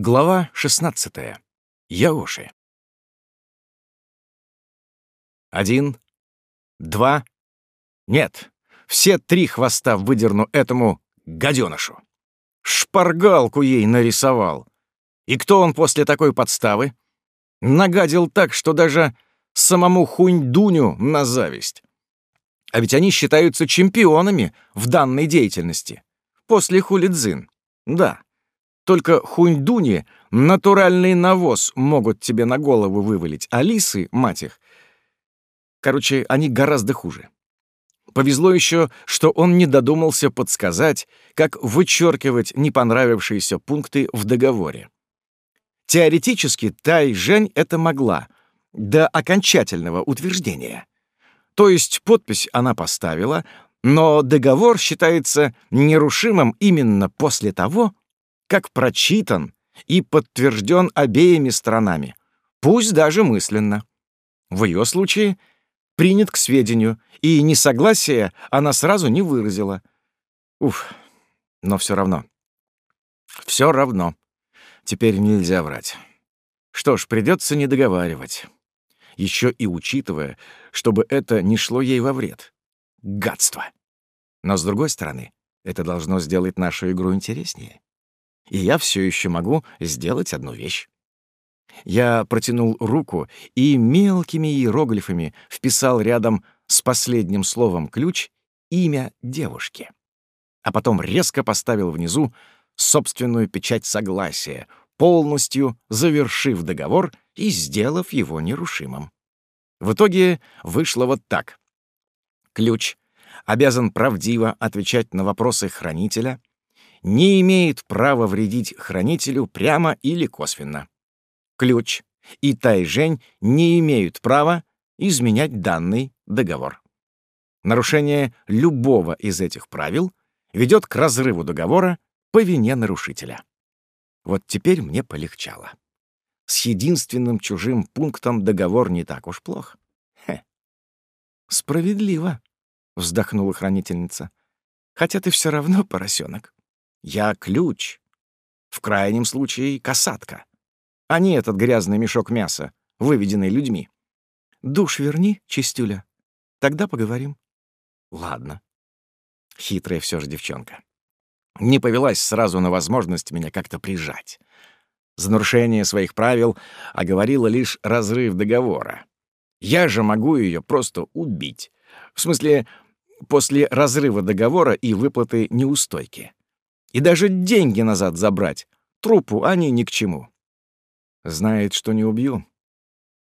Глава 16. Яоши. Один, два, нет, все три хвоста выдерну этому гаденышу. Шпаргалку ей нарисовал. И кто он после такой подставы? Нагадил так, что даже самому Хунь-Дуню на зависть. А ведь они считаются чемпионами в данной деятельности. После Хулидзин. Да. Только Хунь-Дуни натуральный навоз могут тебе на голову вывалить, а лисы, мать их, короче, они гораздо хуже. Повезло еще, что он не додумался подсказать, как вычеркивать не понравившиеся пункты в договоре. Теоретически Тай Жень это могла, до окончательного утверждения. То есть подпись она поставила, но договор считается нерушимым именно после того, как прочитан и подтвержден обеими сторонами, пусть даже мысленно. В ее случае принят к сведению, и несогласие она сразу не выразила. Уф, но все равно. Все равно. Теперь нельзя врать. Что ж, придется не договаривать. Еще и учитывая, чтобы это не шло ей во вред. Гадство. Но с другой стороны, это должно сделать нашу игру интереснее. И я все еще могу сделать одну вещь. Я протянул руку и мелкими иероглифами вписал рядом с последним словом ключ имя девушки. А потом резко поставил внизу собственную печать согласия, полностью завершив договор и сделав его нерушимым. В итоге вышло вот так. Ключ обязан правдиво отвечать на вопросы хранителя, не имеет права вредить хранителю прямо или косвенно. Ключ и Тайжень не имеют права изменять данный договор. Нарушение любого из этих правил ведет к разрыву договора по вине нарушителя. Вот теперь мне полегчало. С единственным чужим пунктом договор не так уж плох. Хе. «Справедливо», — вздохнула хранительница. «Хотя ты все равно поросенок. Я ключ. В крайнем случае касатка. А не этот грязный мешок мяса, выведенный людьми. Душ верни, чистюля. Тогда поговорим. Ладно. Хитрая все же девчонка не повелась сразу на возможность меня как-то прижать. За нарушение своих правил оговорила лишь разрыв договора. Я же могу ее просто убить. В смысле, после разрыва договора и выплаты неустойки. И даже деньги назад забрать. Трупу они ни к чему. Знает, что не убью.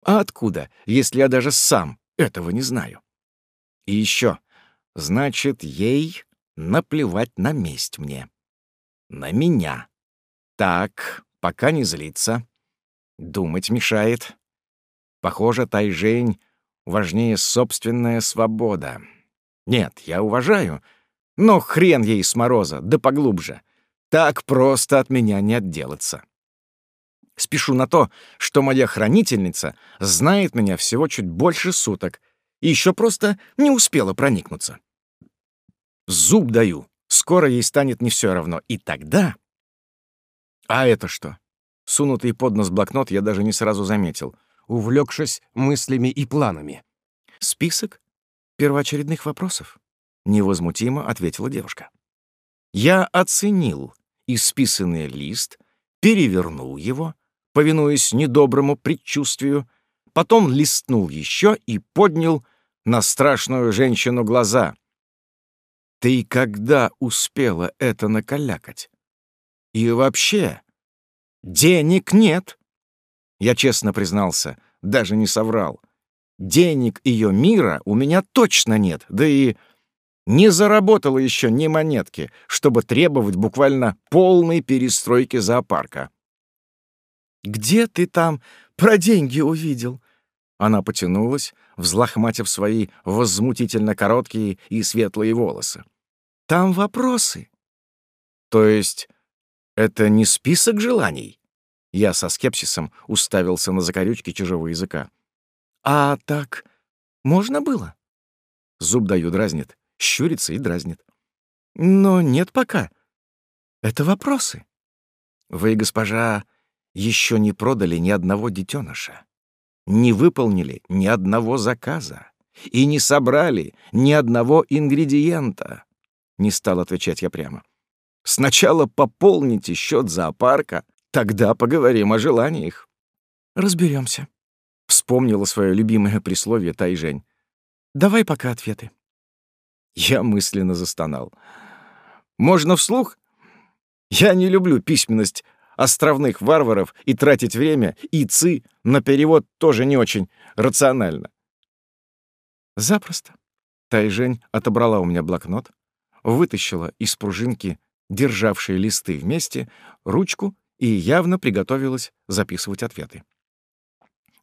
А откуда, если я даже сам этого не знаю? И еще, значит, ей наплевать на месть мне. На меня. Так, пока не злится. Думать мешает. Похоже, Тайжень важнее собственная свобода. Нет, я уважаю, но хрен ей с мороза, да поглубже. Так просто от меня не отделаться. Спешу на то, что моя хранительница знает меня всего чуть больше суток и еще просто не успела проникнуться. Зуб даю. Скоро ей станет не все равно. И тогда... А это что? Сунутый под нос блокнот я даже не сразу заметил, увлекшись мыслями и планами. Список первоочередных вопросов. Невозмутимо ответила девушка. Я оценил исписанный лист, перевернул его, повинуясь недоброму предчувствию, потом листнул еще и поднял на страшную женщину глаза — ты когда успела это накалякать? И вообще, денег нет. Я честно признался, даже не соврал. Денег ее мира у меня точно нет, да и не заработала еще ни монетки, чтобы требовать буквально полной перестройки зоопарка. «Где ты там про деньги увидел?» Она потянулась, взлохматив свои возмутительно короткие и светлые волосы. «Там вопросы». «То есть это не список желаний?» Я со скепсисом уставился на закорючки чужого языка. «А так можно было?» Зуб даю дразнит, щурится и дразнит. «Но нет пока. Это вопросы». «Вы, госпожа, еще не продали ни одного детеныша, не выполнили ни одного заказа и не собрали ни одного ингредиента. Не стал отвечать я прямо. Сначала пополните счет зоопарка, тогда поговорим о желаниях. Разберемся. Вспомнила свое любимое присловие Тайжень. Давай пока ответы. Я мысленно застонал. Можно вслух? Я не люблю письменность островных варваров и тратить время и ци на перевод тоже не очень рационально. Запросто. Тайжень отобрала у меня блокнот, вытащила из пружинки, державшие листы вместе, ручку и явно приготовилась записывать ответы.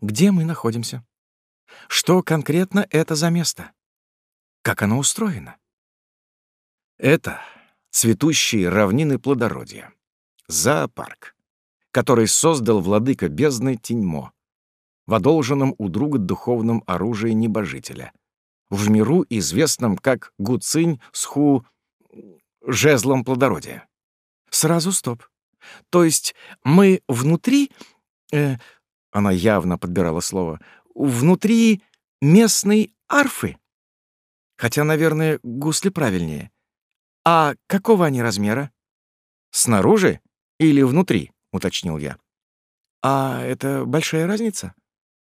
Где мы находимся? Что конкретно это за место? Как оно устроено? Это цветущие равнины плодородия. Зоопарк, который создал владыка бездны Теньмо, в одолженном у друга духовном оружии небожителя, в миру, известном как Гуцинь Сху жезлом плодородия. Сразу стоп. То есть мы внутри... Э, она явно подбирала слово. Внутри местной арфы. Хотя, наверное, гусли правильнее. А какого они размера? Снаружи или внутри, уточнил я. А это большая разница?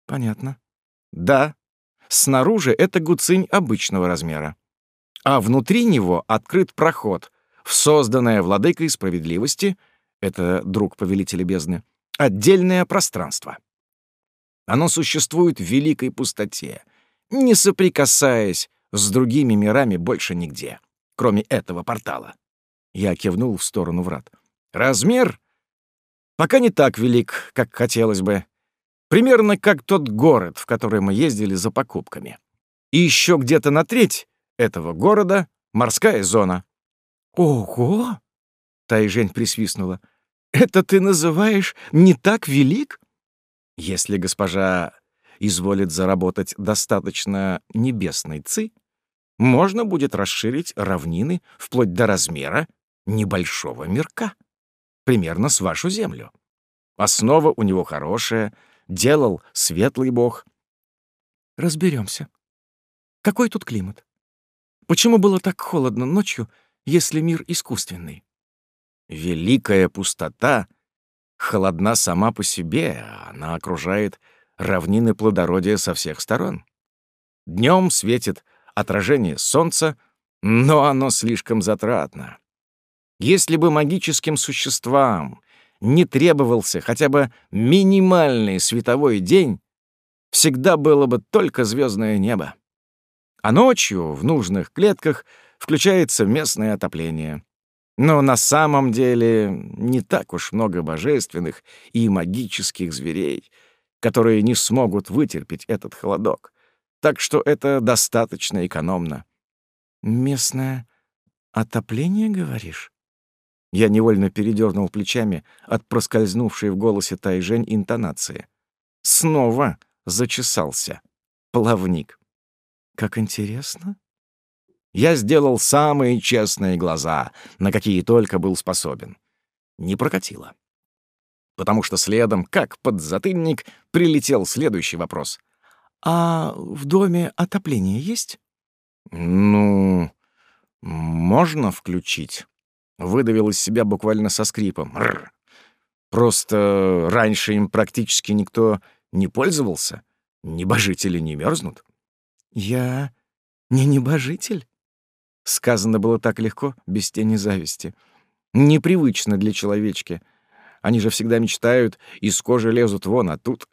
Понятно. Да. Снаружи это гуцинь обычного размера. А внутри него открыт проход в созданное владыкой справедливости, это друг повелителя бездны, отдельное пространство. Оно существует в великой пустоте, не соприкасаясь с другими мирами больше нигде, кроме этого портала. Я кивнул в сторону врат. Размер пока не так велик, как хотелось бы. Примерно как тот город, в который мы ездили за покупками. И еще где-то на треть этого города морская зона. «Ого!» — Тайжень присвистнула. «Это ты называешь не так велик?» «Если госпожа изволит заработать достаточно небесной ци, можно будет расширить равнины вплоть до размера небольшого мирка, примерно с вашу землю. Основа у него хорошая, делал светлый бог. Разберемся. Какой тут климат? Почему было так холодно ночью, если мир искусственный? Великая пустота холодна сама по себе, она окружает равнины плодородия со всех сторон. Днем светит отражение солнца, но оно слишком затратно. Если бы магическим существам не требовался хотя бы минимальный световой день, всегда было бы только звездное небо. А ночью в нужных клетках включается местное отопление. Но на самом деле не так уж много божественных и магических зверей, которые не смогут вытерпеть этот холодок так что это достаточно экономно. «Местное отопление, говоришь?» Я невольно передернул плечами от проскользнувшей в голосе Тайжень интонации. Снова зачесался. Плавник. «Как интересно!» Я сделал самые честные глаза, на какие только был способен. Не прокатило. Потому что следом, как подзатыльник, прилетел следующий вопрос — «А в доме отопление есть?» «Ну, можно включить?» Выдавил из себя буквально со скрипом. Рр. Просто раньше им практически никто не пользовался. Небожители не мерзнут. «Я не небожитель?» Сказано было так легко, без тени зависти. Непривычно для человечки. Они же всегда мечтают, из кожи лезут вон, а тут...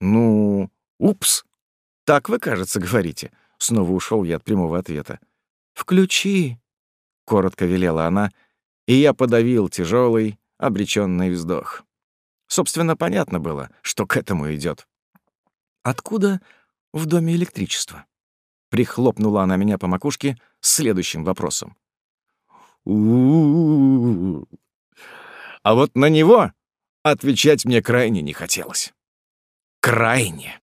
Ну, упс. Так вы, кажется, говорите. Снова ушел я от прямого ответа. Включи, коротко велела она, и я подавил тяжелый, обреченный вздох. Собственно, понятно было, что к этому идет. Откуда в доме электричество? Прихлопнула она меня по макушке с следующим вопросом. А вот на него отвечать мне крайне не хотелось. Крайне.